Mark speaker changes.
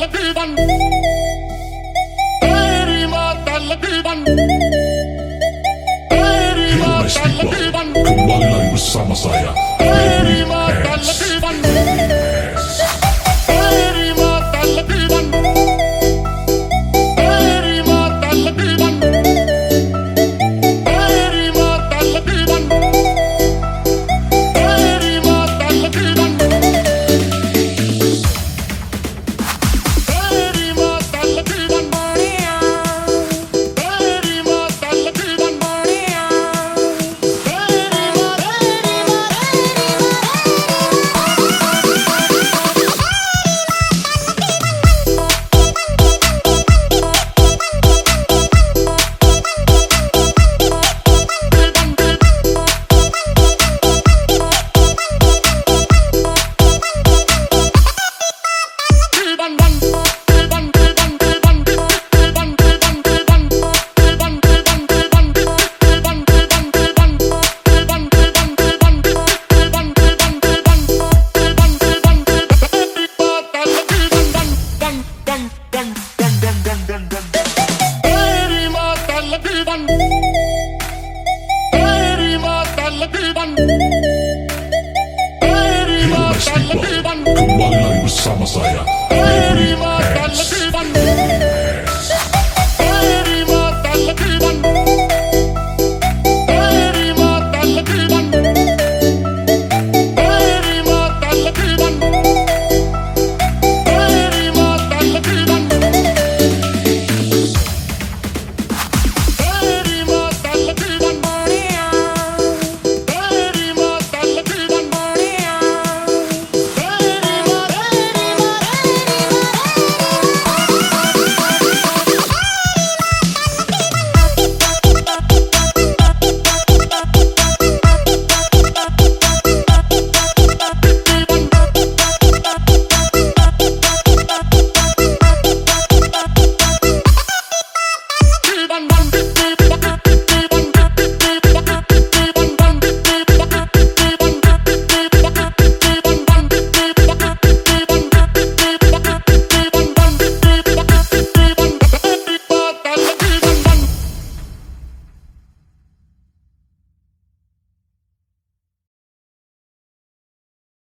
Speaker 1: lagiban Teri
Speaker 2: Kembali bersama saya